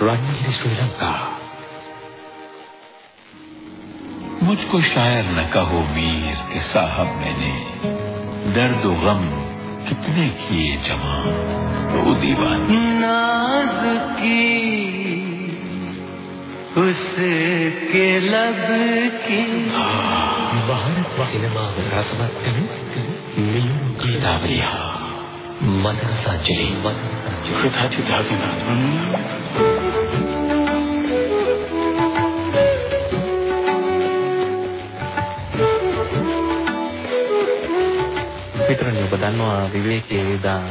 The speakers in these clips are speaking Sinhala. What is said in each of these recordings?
رنگلی سری لنکا مجھ کو شاعر نہ کہو میر کہ صاحب میں نے درد و غم کتنے کیے جمع۔ تو دیوانی۔ ناز کی اس کے لب کی۔ بھارت و سینما رسمت نیو گیتا بریہ مدرسہ جلی۔ مدرسہ جلی۔ خدا جی چی دھاگی ناز ඔබ දන්නවා විවේකයේ එදා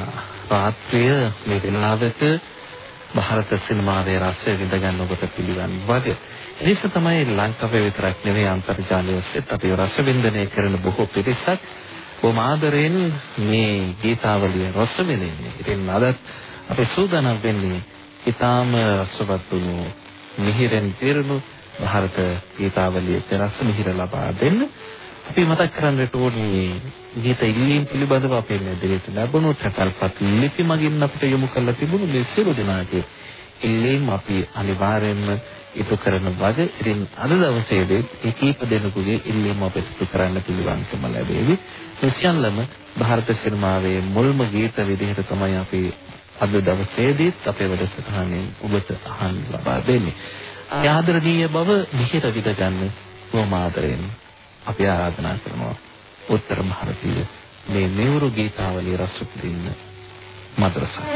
රාත්‍රිය මේ වෙලාවට ಭಾರತ සිනමාවේ රසය විඳ ගන්න ඔබට පිළිවන් වගේ. ඒක තමයි ලංකාවේ විතරක් නෙවෙයි අන්තර්ජාලය ඔස්සේත් අපි රස විඳිනේ කරන බොහෝ පිරිසක් බොහොම ආදරෙන් මේ ගීතාවලිය රස විඳින්නේ. ඉතින් අදත් අපි සූදානම් වෙන්නේ ඊටාම රසවත් වුණු මිහිරෙන් පිරුණු ಭಾರತ ගීතාවලියට රස මිහිර ලබා දෙන්න. අපි මතක් කරන්නට ඕනේ ගීත ඉල්ලීම් පිළිබඳව අපේ මෙදිරියට ලැබුණු තකල්පත් ලිපි මගින් අපිට යොමු කරලා තිබුණු මේ සියලු දෙනාගේ ඉල්ලීම් අපි අනිවාර්යයෙන්ම ඉටු කරන වග ඉතින් අද දවසේදී ඒ කීප දෙනෙකුගේ ඉල්ලීම් අපිට ඉටු කරන්න පිළිවන්කම ලැබෙවි. මේ සියල්ලම ಭಾರತ සිනමාවේ මුල්ම ගීත විදිහට තමයි අපි අද දවසේදීත් අපේ වැඩසටහනේ ඔබට අහන්න ලබා දෙන්නේ. ආදරණීය බව විහිද විද ගන්න කොහොම ආදරෙන් අපි ආරාධනා කරනවා උත්තර ಭಾರತೀಯ මේ මෙවුරු ගීතාවලිය රස විඳින්න මද්රසා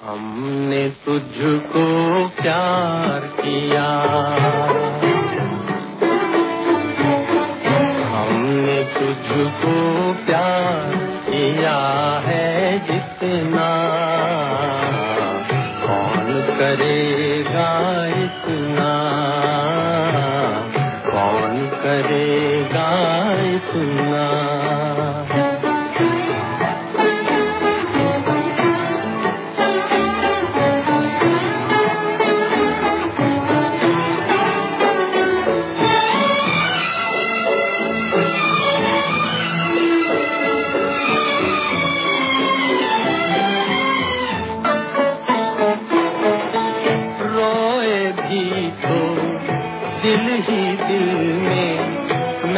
हमने तुझको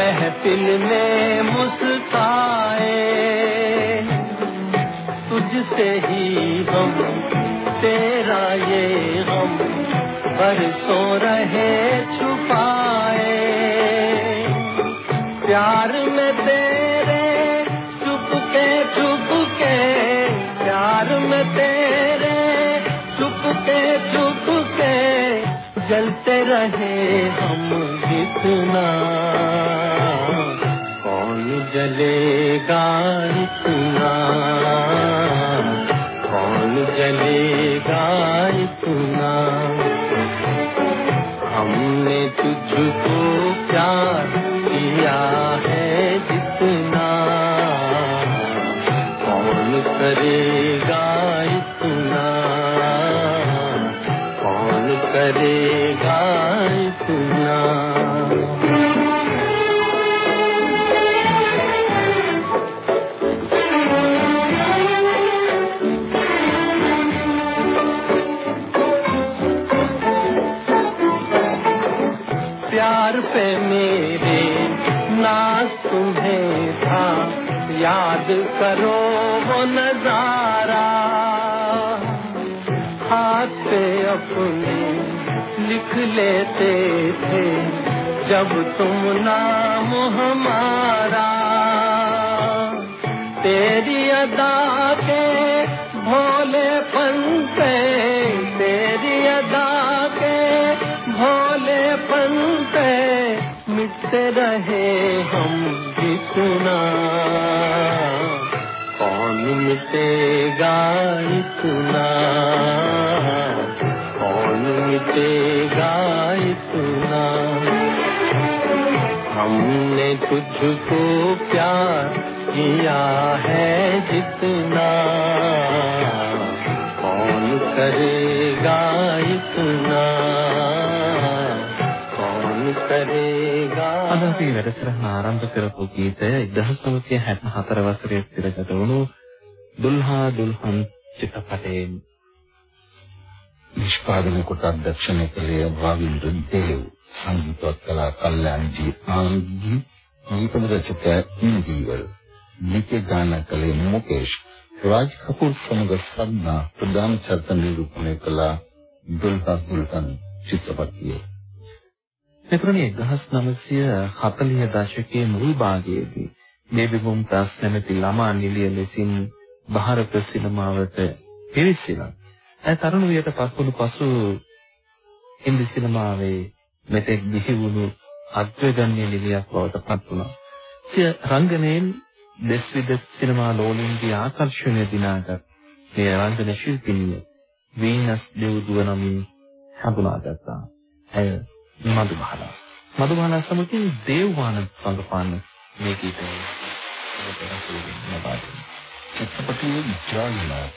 محفل میں مسکائے۔ تجھ سے ہی ہم تیرا یہ غم برسوں رہے چھپائے۔ پیار میں تیرے چھپ کے چھپ کے پیار میں تیرے چھپ کے چھپ کے جلتے رہے ہم جتنا۔ جلے گا اتنا۔ کون جلے گا اتنا۔ ہم نے تجھ کو پیار کیا ہے جتنا۔ کون کرے گا خطے اپنے لکھ لیتے تھے۔ جب تم نام ہمارا، تیری ادا کے بھولے پن پہ، تیری ادا کے بھولے پن پہ مٹتے رہے ہم کتنا مٹے گا اتنا کون مٹے گا اتنا ہم نے تجھ کو پیار کیا ہے جتنا۔ کون کرے گا اتنا අද අපි වැඩසටහන ආරම්භ කරපු ගීතය 1974 වසරේ සිට ගත වුණු දුල්හා දුල්හන් චිත්‍රපටයෙන් නිෂ්පාදනය කොට අධ්‍යක්ෂණය කළේ රවීන්ද්‍ර දේව්. සංගීතවත් කලා කල්යාණ්ජී ආනන්දජී ගීත රචක ඉන්දීවල්. නිත්‍ය ගාන කළේ මුකේෂ්. රාජ් කපූර් සමග සද්දා ප්‍රධාන චරිත නිරූපණය කළ දුල්හා දුල්හන් චිත්‍රපටයේ පෙබරවාරි 1940 දශකයේ මුල් භාගයේදී බේබි මුම්තාස් නැමැති ළමා නිලිය ලෙසින් භාරත සිනමාවට පිවිසිලා. ඇය තරුණ වියට පත්වුණු පසු හින්දි සිනමාවේ මෙතෙක් දිහි වුණු අග්‍රගණ්‍ය නිලියක් බවට පත් වුණා. සිය රංගනයෙන් දෙස් විදෙස් සිනමා ලෝලීන්ගේ ආකර්ෂණය දිනාගත් මේ රංගන ශිල්පිනිය වීනස් දෙව්දුව නමින් හඳුනාගත්තා. ඇය මధుබාලා. මధుබාලා සමගින් දේව්වාන සංගපාන මේ ගීතය. Thank you. චිත්‍රපටයේ ජාලනාත්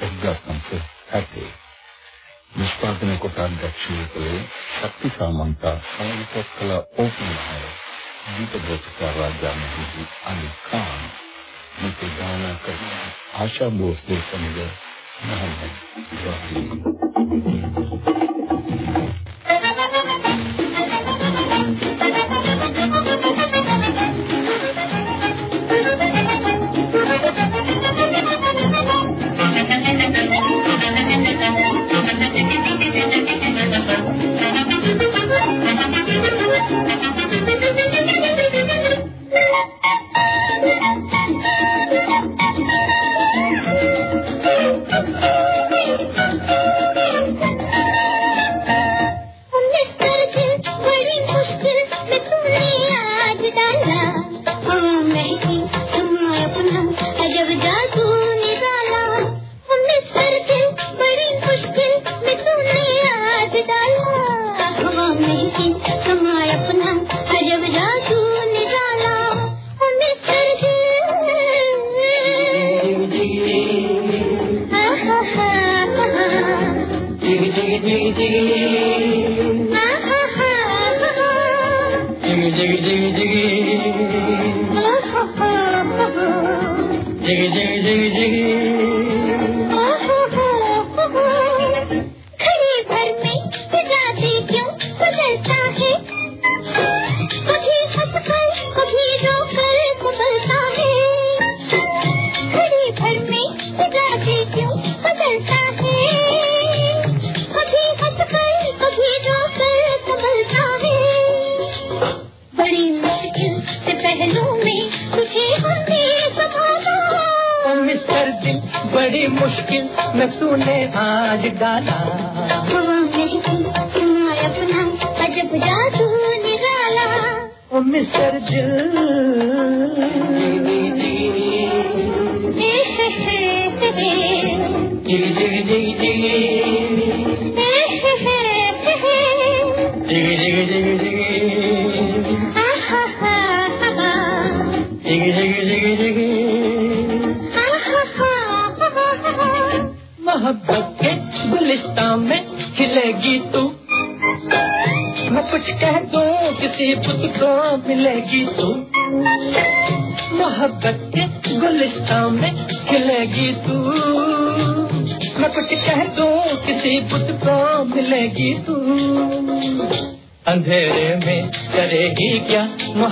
1970 නිෂ්පාදන කොට අධ්‍යක්ෂණය කළේ ශක්ති සාමන්ත සංගීත කලා ඕපනහාර දීපදෝෂක රාජාමහිදී අනිකාන් මේක ගාන කර ආශා බෝස්ලේ සමග මහත් Thank you.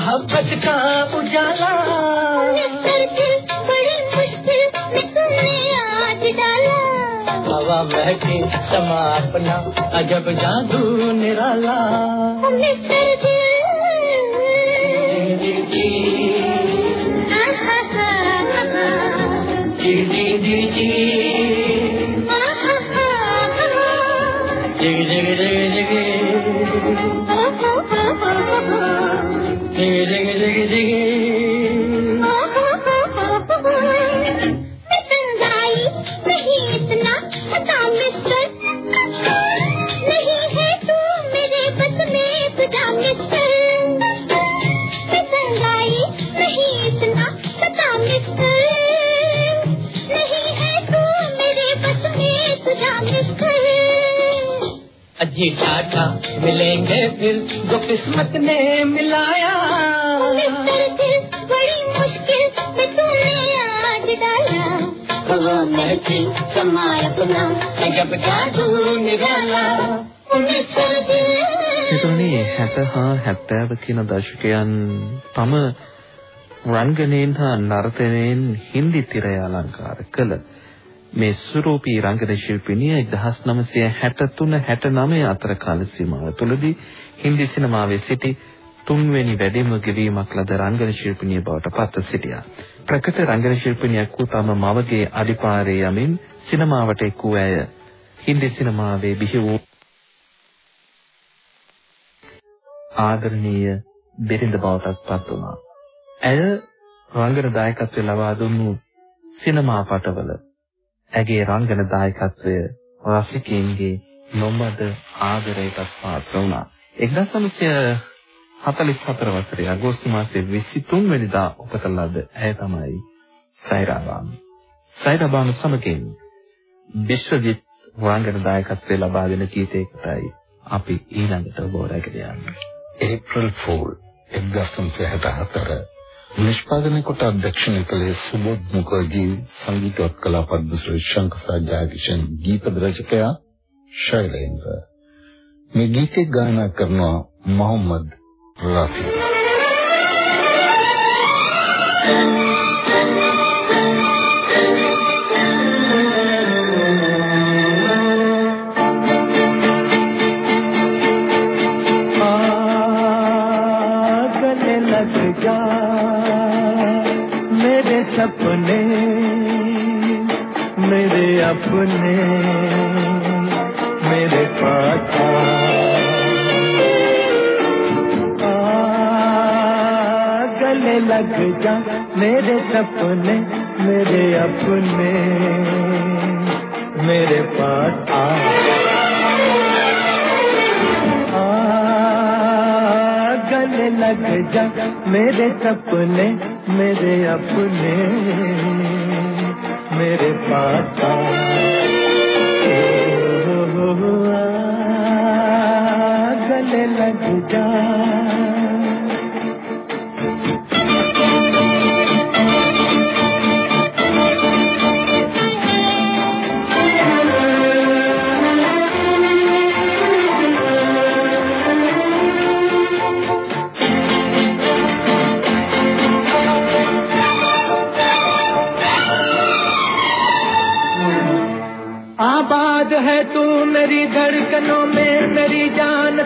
ہاں محبت کا اجالا۔ ہوا مہکی سما اپنا عجب جادو۔ अजी टाटा मिलेंगे फिर जो किस्मत ने मिलाया बड़ी मुश्किल में तूने आज डाला वो मैं थी समा अपना जब जादू निराला එතුණි 60 හා 70 කියන දශකයන් තම රංගනයෙන් හා නර්තනයෙන් හින්දි තිරය අලංකාර කළ මේ සුරූපී රංගන ශිල්පිනිය 1963 69 අතර කාල සීමාව තුළදී හින්දි සිනමාවේ සිටි තුන්වෙනි වැඩිම ගෙවීමක් ලද රංගන ශිල්පිනිය බවට පත්ව සිටියා. ප්‍රකට රංගන ශිල්පිනියක් වූ තම මවගේ අඩිපාරේ යමින් සිනමාවට එක් වූ ඇය හින්දි සිනමාවේ බිහි වූ ආදරණීය බිරිඳ බවට පත් වුණා. ඇය රංගන දායකත්වය ලබා දුන්නු සිනමා පටවල ඇගේ රංගන දායකත්වය රසිකයින්ගේ නොමද ආදරයට පාත්‍ර වුණා. 1944 වසරේ අගෝස්තු මාසයේ 23 වෙනිදා උපත ලද ඇය තමයි සෛරාබානු. සෛරාබානු සමගින් විශ්වජිත් රංගන දායකත්වය ලබා දෙන ගීතයකටයි අපි ඊළඟට ඔබ රැගෙන යන්නේ. April Fool 1964 නිෂ්පාදනය කොට අධ්‍යක්ෂණය කළේ සුබෝධ් මුඛර්ජී සංගීතවත් කලාපද්ම ශ්‍රී ශංකසා ජයකිෂන් ගීත රචකයා ශෛලේන්ද්‍ර මේ ගීතේ ගායනා කරනවා මොහම්මද් රෆී Thank you. سپنے، میرے اپنے، میرے پاس گلے لگ جا، میرے سپنے، میرے اپنے، میرے پاس گلے لگ جا، میرے سپنے میرے اپنے میرے پاتا گلے لگ جا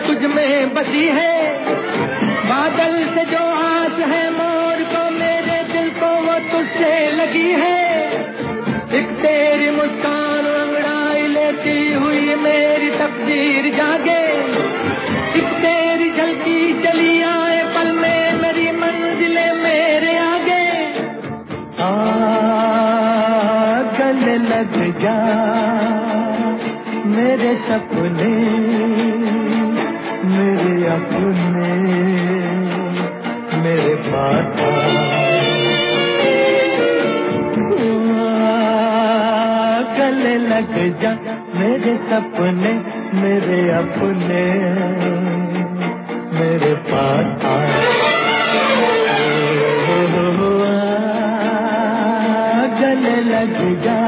تجھ میں بسی ہے۔ بادل سے جو آس ہے مور کو میرے دل کو وہ تجھ سے لگی ہے۔ ایک تیری مسکان انگڑائی لیتی ہوئی میری تقدیر جاگے۔ ایک تیری جھلکی چلی آئے پل میں، میری منزل میرے آگے۔ آ، گل لگ جا، میرے سپنے اپنے میرے اپنے میرے پاس گل لگ جا۔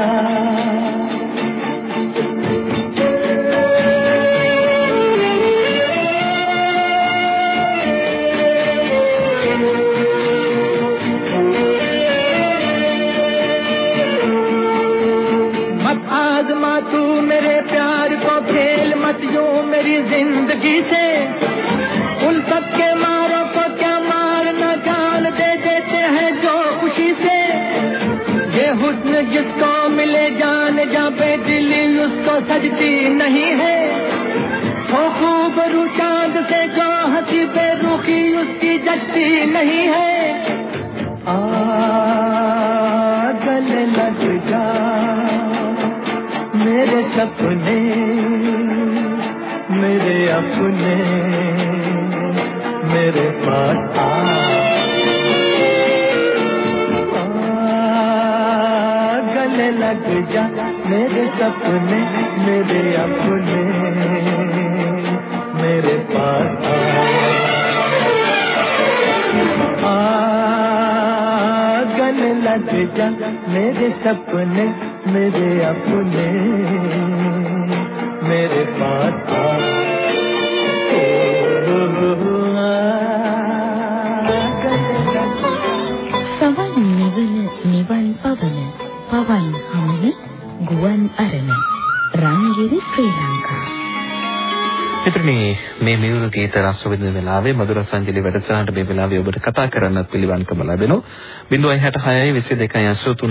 زندگی سے۔ ان سب کے ماروں کو کیا مارنا جان دے دیتے ہیں جو خوشی سے۔ یہ حسن جس کو ملے جان جا پہ دلی اس کو سجتی نہیں ہے۔ وہ خوب روچاند سے جو ہنسی پہ روکی اس کی جگتی نہیں ہے۔ آ گل لگ جا میرے سپنے۔ میرے اپنے، میرے پاس آ۔ گلے لگ جا میرے سپنے، میرے اپنے، میرے پاس آ۔ گلے لگ جا میرے سپنے، میرے اپنے، میرے پاس آ۔ ගුවන් අරණ රංගිරි ශ්‍රී ලංකා. මිත්‍රනි මේ මියුරු ගීත රස විඳින වෙලාවේ මధుර සංජලි වැඩසටහනට මේ වෙලාවේ ඔබට කතා කරන්න පිළිවන්කම ලැබෙනවා 066 22 600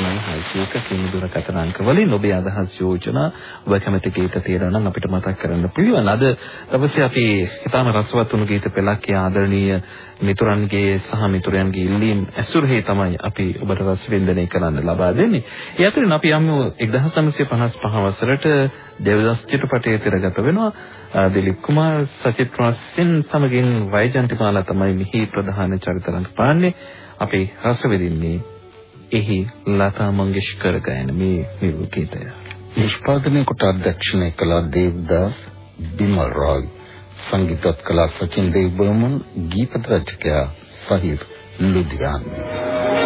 066 කියන දුරකථන අංක වලින් ඔබේ අදහස් යෝජනා ඔබ කැමති ගීත තියෙනවා නම් අපිට මතක් කරන්න පිළිවන්. අද තවසේ අපි හිතාම රසවත් වුණු ගීත පෙළක් ආදරණීය මිතුරන්ගේ සහ මිතුරයන්ගේ ඉල්ලීම් ඇසුරෙහි තමයි අපි ඔබට රස වින්දනය කරන්න ලබා දෙන්නේ. ඒ අතරින් අපි යමු 1955 වසරට දෙව්දස් චිත්‍රපටයේ තිරගත වෙනවා දිලීප් කුමාර් සචිත් රොස්සින් සමගින් වෛජන්තිමාලා තමයි මෙහි ප්‍රධාන චරිත රඟපාන්නේ. අපි රස විඳින්නේ එහි ලතා මංගেশකර ගයන මේ නිරු ගීතය. නිෂ්පාදනය කොට අධ්‍යක්ෂණය කළ දේවදාස් බිමල් රොයි සංගීතවත් කලා සචින් දේව බර්මන් ගීත රචකයා සහිර් ලුධියානි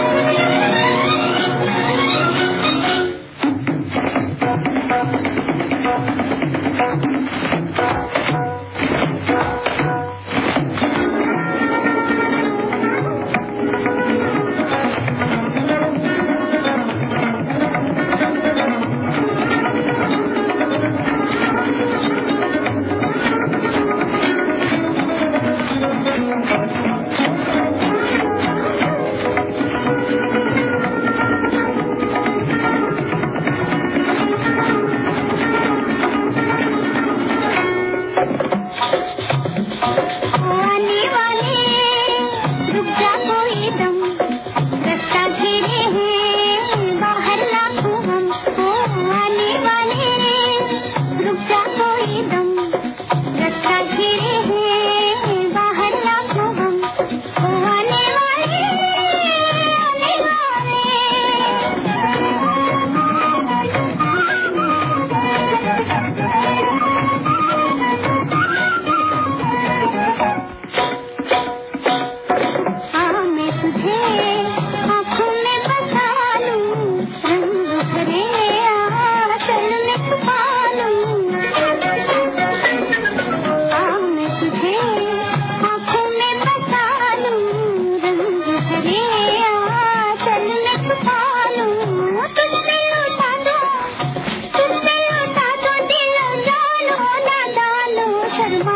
Shadow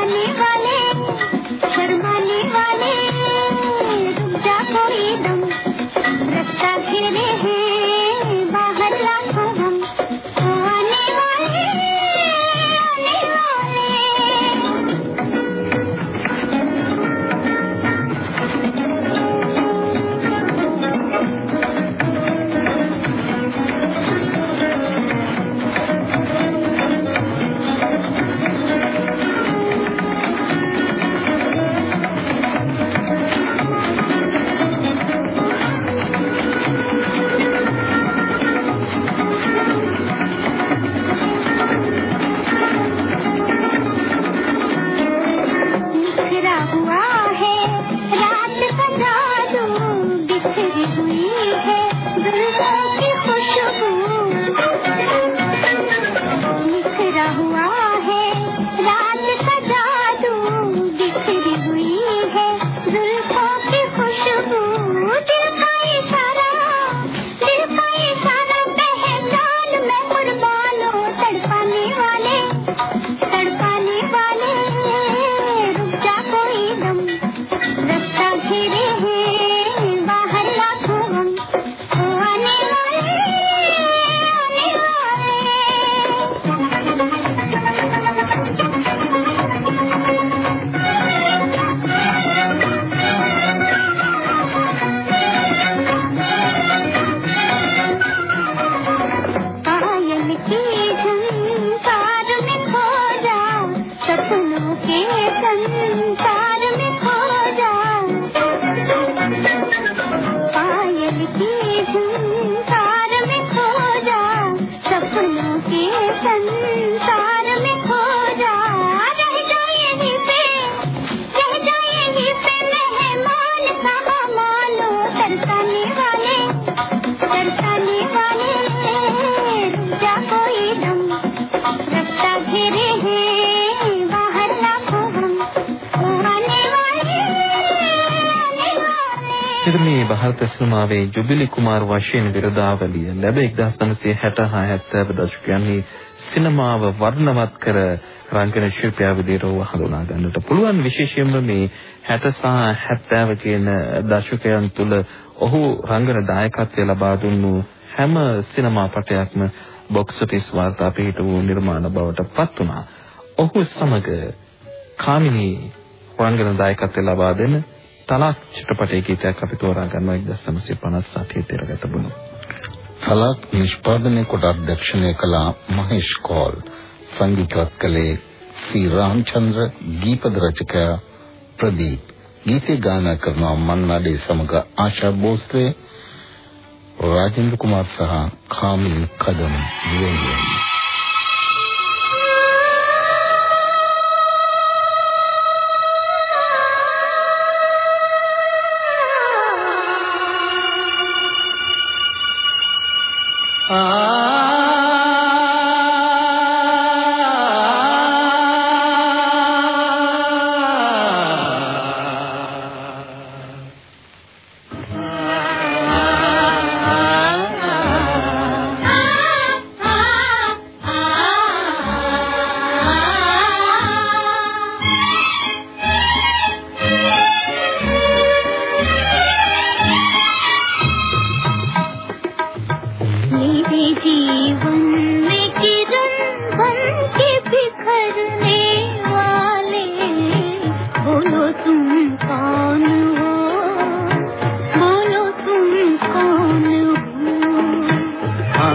ලංකාවේ ජුබිලි කුමාර් වශයෙන් විරදාවලිය ලැබ 1966 70 දශකයන්හි සිනමාව වර්ණවත් කර රංගන ශිල්පියා විදිහට ඔහු හඳුනා ගන්නට පුළුවන් විශේෂයෙන්ම මේ 60 සහ 70 කියන දශකයන් තුල ඔහු රංගන දායකත්වය ලබා දුන්නු හැම සිනමා පටයක්ම බොක්ස් ඔෆිස් වාර්තා පිට වූ නිර්මාණ බවට පත් වුණා. ඔහු සමග කාමිනී රංගන දායකත්වය ලබා දෙන තලක් චිත්‍රපටයේ ගීතයක් අපි තෝරා ගන්නවා 1958 තිරගත බුණු. තලක් නිෂ්පාදනය කොට අධ්‍යක්ෂණය කළ මහේෂ් කෝල්. සංගීතවත් කළේ ශ්‍රී රාමචන්ද්‍ර දීපද රචකයා ප්‍රදීප්. ගීතේ ගායනා කරන මන්නාඩේ සමග ආශා බෝස්ත්‍රේ රාජේන්ද්‍ර කුමාර් සහ කාමිනී කදම්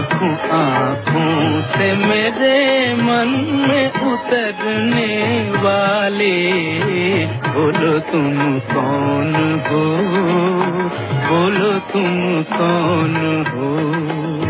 آنکھوں آنکھوں سے میرے من میں اترنے والے۔ بولو تم کون ہو؟ بولو تم کون ہو؟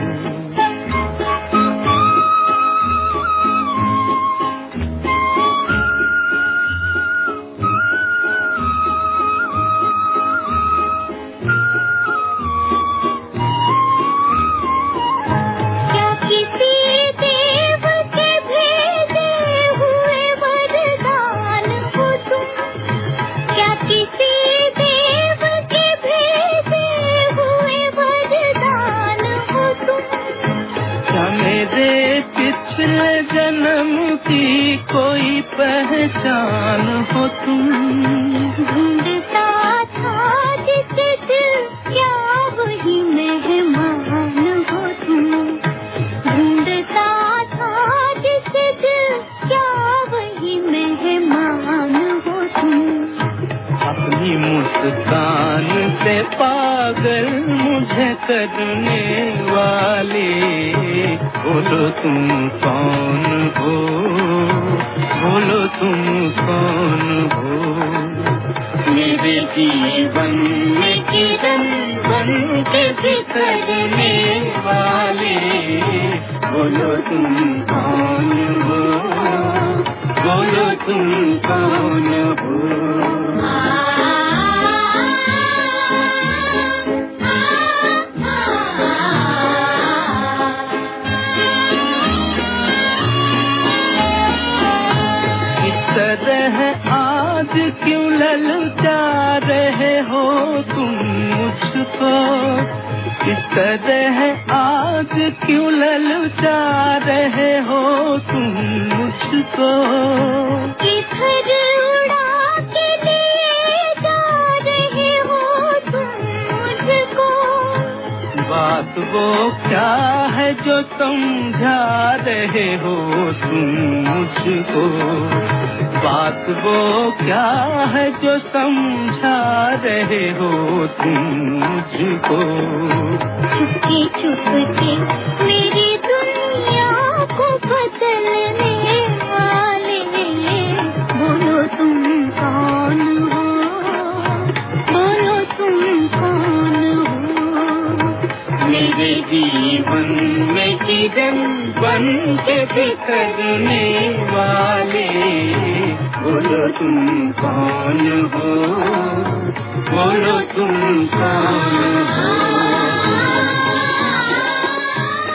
جیون کن والے۔ بولو تم کون ہو؟ بولو تم کون ہو؟ طرح آج کیوں للچا رہے ہو تم مجھ کو؟ بات وہ کیا ہے جو تم جا رہے ہو تم مجھ کو؟ بات وہ کیا ہے جو سمجھا رہے ہو تم مجھ کو؟ چھپکی چھپ کے میری ලියන්නේ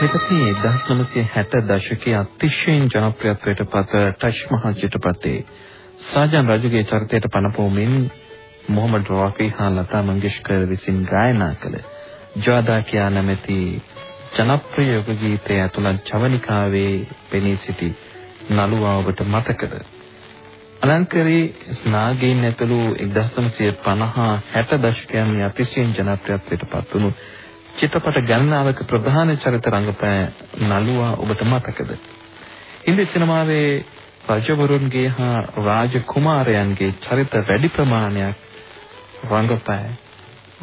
මෙතන 1960 දශකයේ අතිශයින් ජනප්‍රියත්වයට පත් ටච් මහ චිත්‍රපටයේ සාජන් රජුගේ චරිතයට පනපෝමින් මොහමඩ් රෆී හා ලතා මංගেশකර් විසින් ගායනා කළ ජාදා කියා නැමැති ජනප්‍රිය යුග ගීතය ඇතුළත් ජවනිකාවේ පෙනී සිටි නළුවා ඔබට මතකද? අලංකරී නාගයින් ඇතුළු 1950 60 දශකයන් අතිශයින් ජනප්‍රියත්වයට පත් වුණු චිත්‍රපට ගණනාවක ප්‍රධාන චරිත රංගපෑ නළුවා ඔබට මතකද? හින්දි සිනමාවේ රජවරුන්ගේ හා රාජකුමාරයන්ගේ චරිත වැඩි ප්‍රමාණයක් රංගපෑ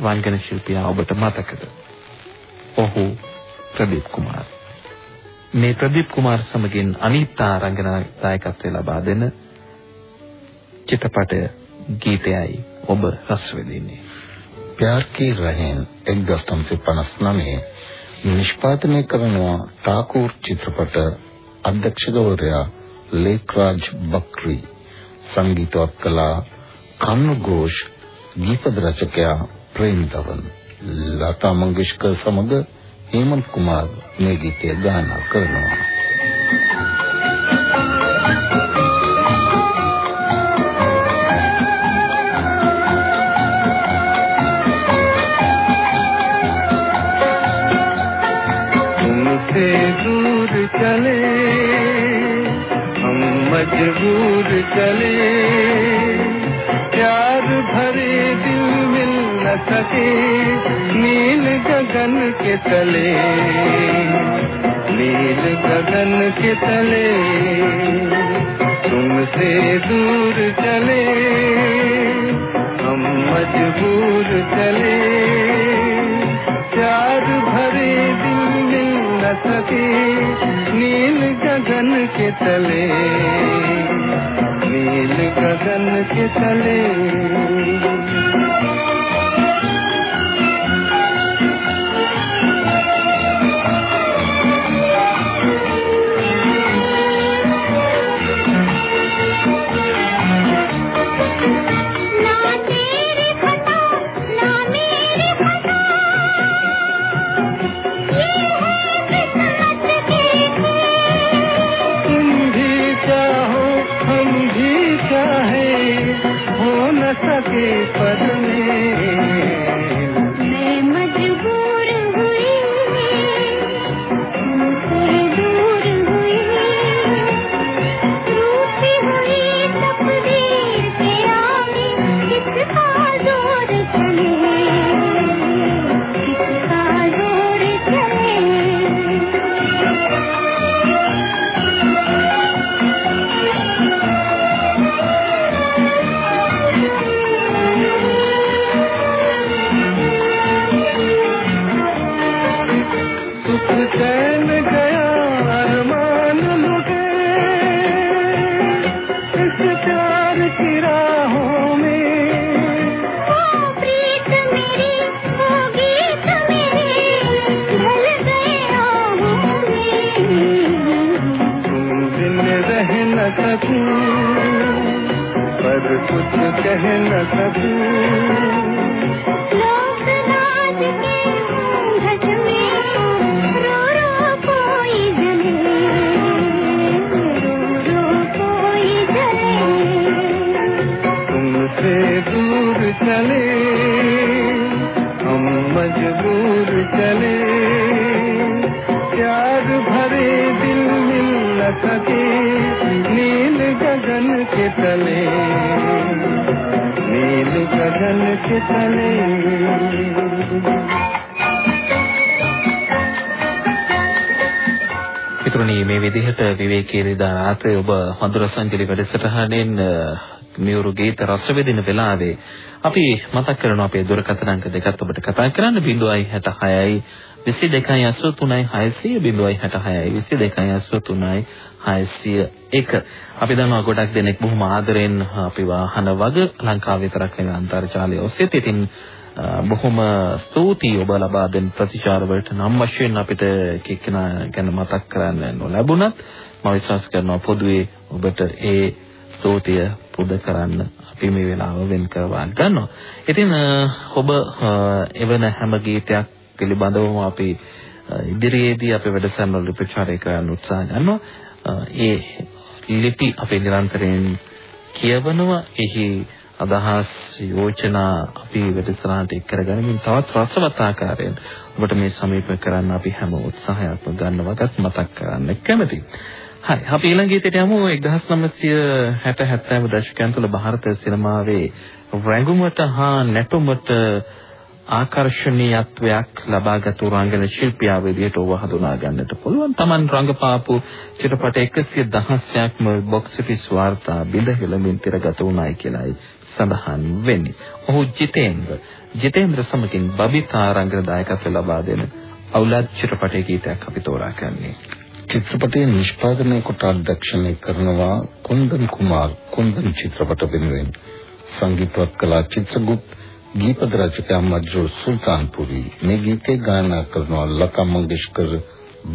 වංගන ශිල්පියා ඔබට මතකද? ඔහු ප්‍රදීප් කුමාර්. මේ ප්‍රදීප් කුමාර් සමගින් අනිත්ා රංගනා දායකත්වය ලබා දෙන චිත්‍රපටය ගීතයයි ඔබ රස විඳින්නේ. प्यार की रहन 1959 නිෂ්පාදනය කරනවා තාකූර් චිත්‍රපට අධ්‍යක්ෂකවරයා ලේක්රාජ් බක්රි සංගීතවත් කළා කන්නු ഘോഷ් ගීත රචකයා ප්‍රේම්දවන් ලතා මංගেশකර සමග හේමන්ත් කුමාර් මේ ගීතය ගායනා කරනවා. سے دور چلے ہم مجبور چلے سکے نیل گگن کے تلے، نیل گگن کے تلے۔ تم سے دور چلے، ہم مجبور چلے۔ چار بھرے دل مل نہ سکے، نیل گگن کے تلے۔ نیل گگن کے تلے۔ सके पद में के तले नील गगन के तले මිතුරනි මේ විදිහට විවේකී ඉරිදා රාත්‍රියේ ඔබ හඳුර සංජලි වැඩසටහනෙන් අ, මියුරු ගීත රස විඳින වෙලාවේ අපි මතක් කරනවා අපේ දුරකථන අංක දෙකත් ඔබට කතා කරන්න 066යි 22යි 83යි 600 066යි 22යි 83යි 601 අපි දන්නවා ගොඩක් දෙනෙක් බොහොම ආදරෙන් අපි වාහන වග ලංකාව විතරක් නෙවෙයි අන්තර්ජාලය ඔස්සේ ඉතින් අ, බොහොම ස්තුතියි ඔබ ලබා දෙන ප්‍රතිචාර වලට නම් වශයෙන් අපිට එක්කෙනා ගැන මතක් කරන්න නොලැබුණත් මම විශ්වාස කරනවා පොදුවේ ඔබට ඒ ස්තුතිය පුද කරන්න අපි මේ වෙලාව වෙන් කරවා ගන්නවා. ඉතින් අ, ඔබ අ, එවන හැම ගීතයක් පිළිබඳවම අපි අ, ඉදිරියේදී අපේ වැඩසටහන වල ප්‍රචාරය කරන්න උත්සාහ ගන්නවා. අ, ඒ ලිපි අපි නිරන්තරයෙන් කියවනවා. එහි අදහස් යෝජනා අපි වැඩසටහනට එක් කරගනිමින් තවත් රසවත් ආකාරයෙන් ඔබට මේ සමීප කරන්න අපි හැම උත්සාහයක්ම ගන්නවගත් මතක් කරන්න කැමතියි. හරි අපි ඊළඟ ගීතයට යමු 1960 70 දශකයන් තුළ ಭಾರತ සිනමාවේ රැඟුමට හා නැටුමට ආකර්ෂණීයත්වයක් ලබාගත් රංගන ශිල්පියා විදිහට ඔව හඳුනා ගන්නට පුළුවන්. Taman රංගපාපු චිත්‍රපට 110ක්ම බොක්ස් ඔෆිස් වාර්තා බිඳ හෙළමින් තිරගත වුණායි කියලායි සඳහන් වෙන්නේ. ඔහු ජිතේන්ද්‍ර. ජිතේන්ද්‍ර සමගින් බබිතා රංගන දායකත්ව ලබා දෙන අවුලත් චිත්‍රපටයේ ගීතයක් අපි තෝරාගන්නේ. චිත්‍රපටයේ නිෂ්පාදනය කොට අධ්‍යක්ෂණය කරනවා කුන්දන් කුමාර් කුන්දන් චිත්‍රපට වෙනුවෙන් සංගීතවත් කලා චිත්‍රගුප්ත ගීපද රචකයා මජ්රුල් සුල්තාන්පුරි මේ ගීතේ ගායනා කරනවා ලතා මංගেশකර්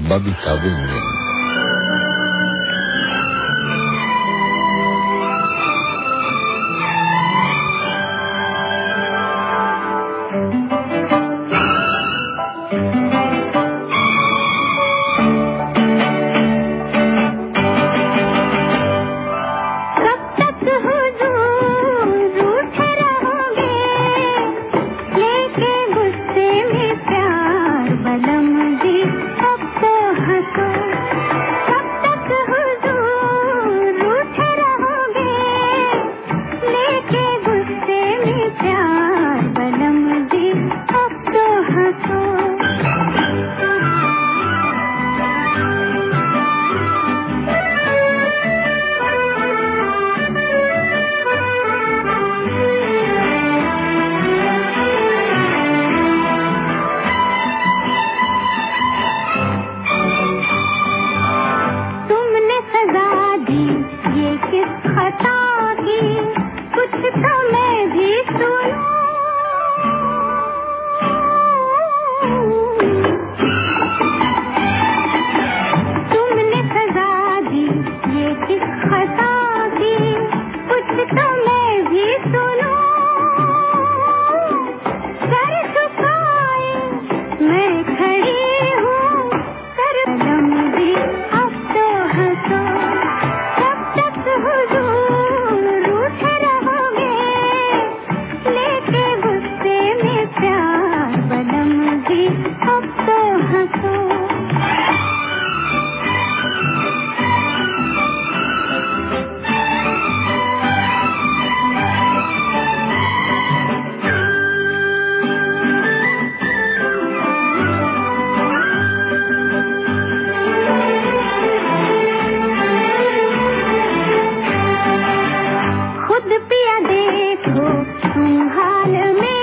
බබිතා වෙනුවෙන්. देखो तुम हाल मेरा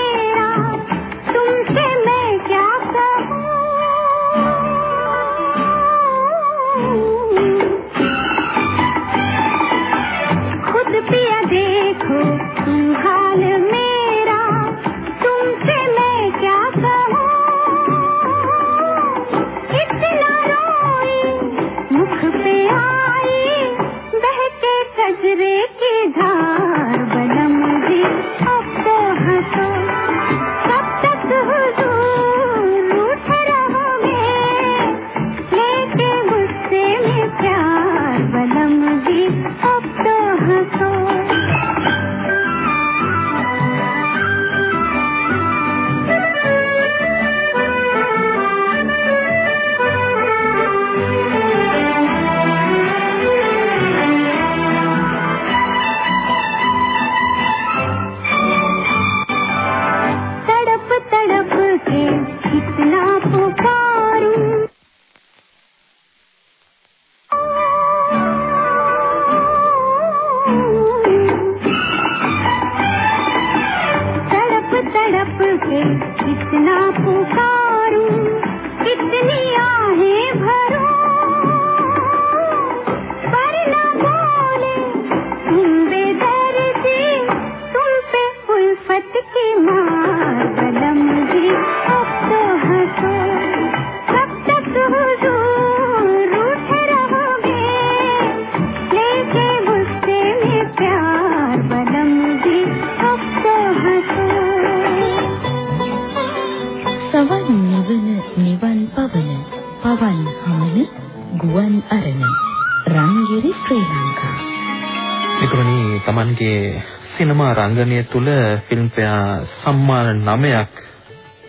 රංගනය තුල ෆිල්ම්ෆෙයාර් සම්මාන 9ක්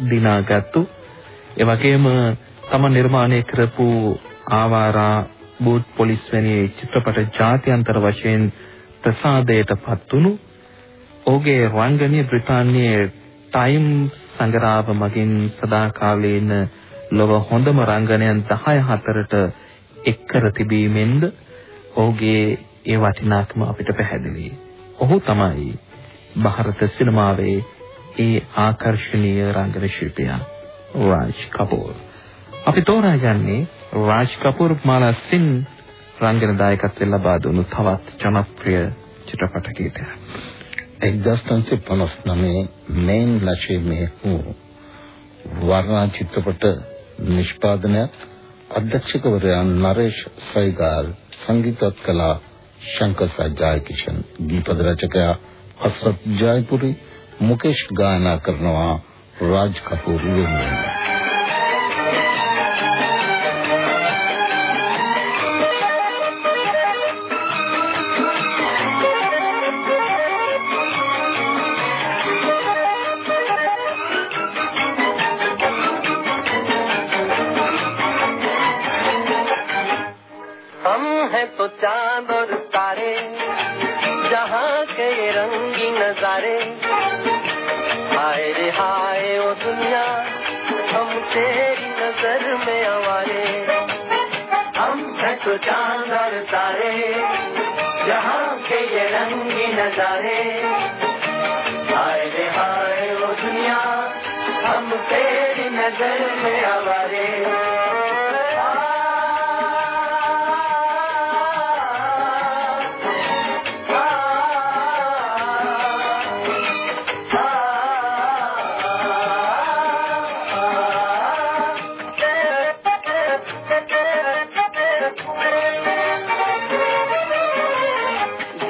දිනාගත්තු ඒ වගේම තම නිර්මාණය කරපු ආවාරා බූට් පොලිස් වැනි චිත්‍රපට ජාත්‍යන්තර වශයෙන් ප්‍රසාදයටපත් වුණු ඔහුගේ රංගනීය බ්‍රිතාන්‍යයේ ටයිම් සංග්‍රහව මගින් සදාකාලීන ලොව හොඳම රංගනයන් 10 හතරට එක් කර තිබීමෙන්ද ඔහුගේ ඒ වටිනාකම අපිට පැහැදිලියි. ඔහු තමයි ಭಾರತ සිනමාවේ ඒ ආකර්ශනීය රංගන ශිල්පියා රාජ් කපූර්. අපි තෝරාගන්නේ රාජ් කපූර් මාලා සින් රංගන දායකත්වයෙන් ලබා දුණු තවත් ජනප්‍රිය චිත්‍රපට ගීතයක්. 1959 මේන් ලක්ෂයේ වූ වර්ණා චිත්‍රපට නිෂ්පාදනයක් අධ්‍යක්ෂකවරයා නරේෂ් සයිගාල් සංගීතවත් කලා ශංකර් සජ්ජාය කිෂන් ගීපද රචකයා හස්රත් ජයපුරි මුකේෂ් ගායනා කරනවා රාජ් කපූර් වෙනුවෙන්.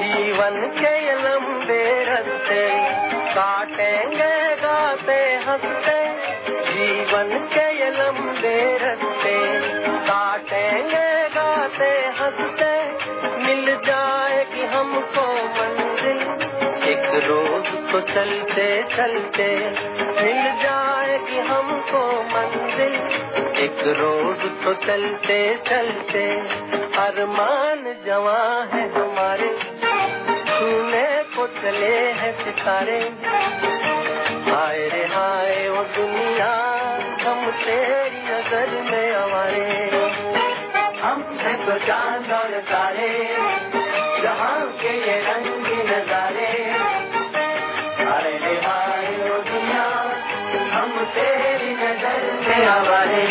जीवन के ये लंबे रस्ते काटेंगे गाते हंसते جیون کے لمبے رستے کاٹیں گے گاتے ہنستے مل جائے گی ہم کو منزل ایک روز تو چلتے چلتے مل جائے گی ہم کو منزل ایک روز تو چلتے چلتے ارمان جوان ہے ہمارے سونے کو چلے ہیں ستارے تیری نظر میں ہمارے ہم ہیں تو چاند اور تارے جہاں کے یہ رنگ نظارے۔ دنیا، ہم تیری نظر میں ہمارے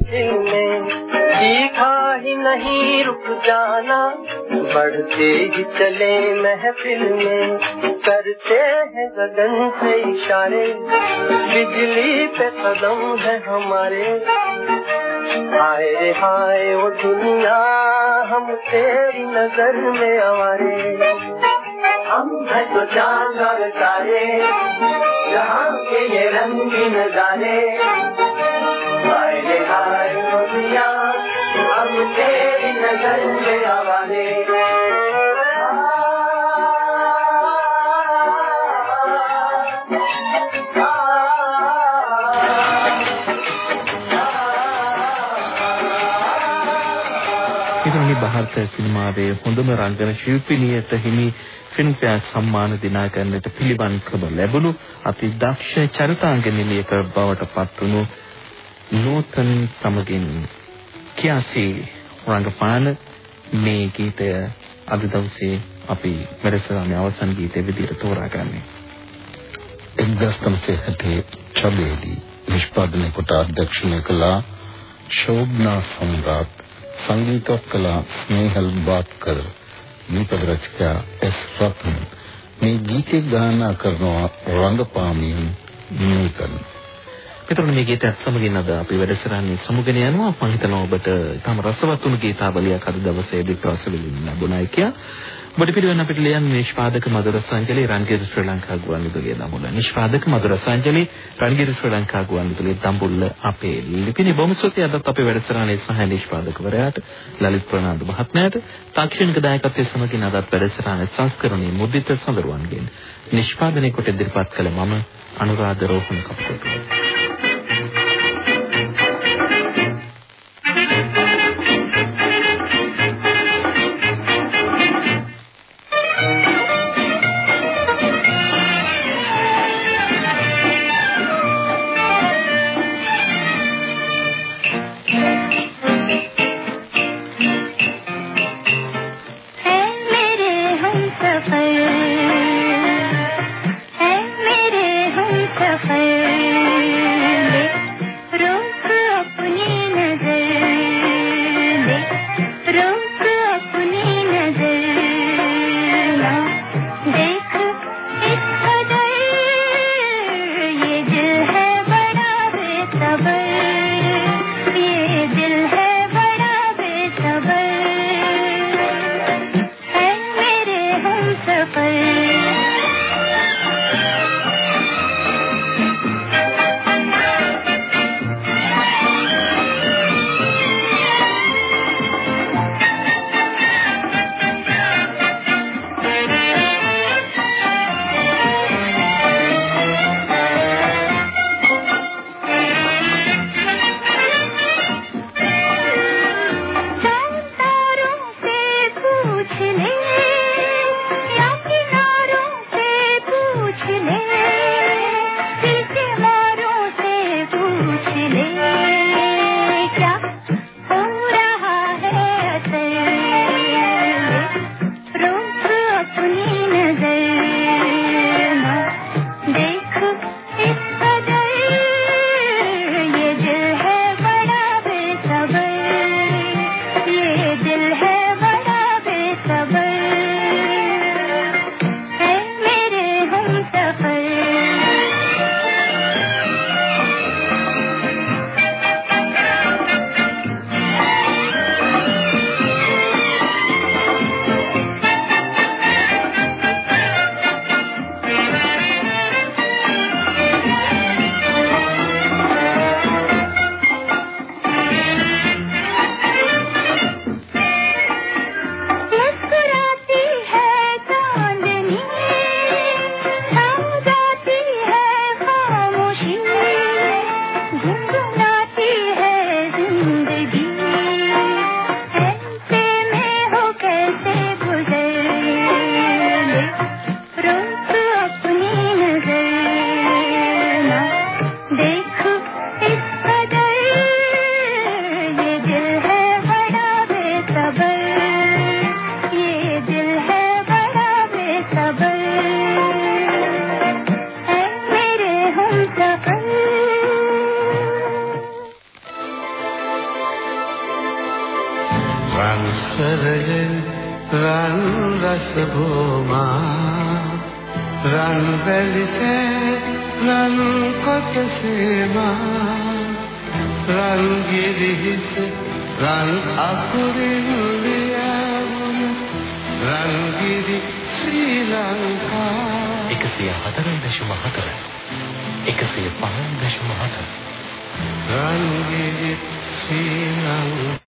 دل میں دیکھا ہی نہیں رک جانا۔ بڑھتے ہی چلے محفل میں۔ کرتے ہیں گگن سے اشارے۔ بجلی پہ قدم ہے ہمارے۔ آئے ہائے وہ دنیا ہم تیری نظر میں آوارے۔ ہم ہے تو چاند اور تارے۔ جہاں کے یہ رنگی نظارے۔ ಭಾರತ සිනමාවේ හොඳම රංගන ශිල්පිනියට හිමි ෆිල්ම්ෆෙයාර් සම්මාන දිනා ගන්නට පිළිවන්කම ලැබුණු අති දක්ෂ චරිතාංගනිලියක බවට පත්වුණු නූතන් සමගින් කියාසී රංගපාන මේ ගීතය අද දවසේ අපි වැඩසටහනේ අවසන් ගීතය විදිහට තෝරාගන්නේ 1960 චබේදී නිෂ්පාදනය කොට අධ්‍යක්ෂණය කළ ශෝභනා සම්රාත් සංගීත කළ ස්නේහල් බාත්කර් දීපද රචකයා එස් රත්න. මේ ගීතය ගායනා කරනවා රංගපාමියන් නූතන්. මෙතන මේ ගීතයත් සමගින් අද අපි වැඩසටහනේ සමුගෙන යනවා මම හිතනවා ඔබට තම රසවත් වුණු ගීතාවලියක් අද දවසේ දික්වස වෙලින් ලැබුණායි කියා. ඔබට පිළිවෙන්න අපිට ලියන්න නිෂ්පාදක මధుර සංජලි රන්ගිර ශ්‍රී ලංකා ගුවන්විදුලිය නමුල. නිෂ්පාදක මధుර සංජලි රන්ගිර ශ්‍රී ලංකා ගුවන්විදුලිය දඹුල්ල අපේ ලිපිනේ බොහොම ස්තුතියි අදත් අපේ වැඩසටහනේ සහ නිෂ්පාදකවරයාට ලලිත් ප්‍රනාන්දු මහත්මයාට තාක්ෂණික දායකත්වයේ සමගින් අදත් වැඩසටහනේ සංස්කරණයේ මුද්දිත සඳරුවන්ගෙන් නිෂ්පාදනය කොට ඉදිරිපත් කළ මම අනුරාධ රෝහණ කප්පුටුව.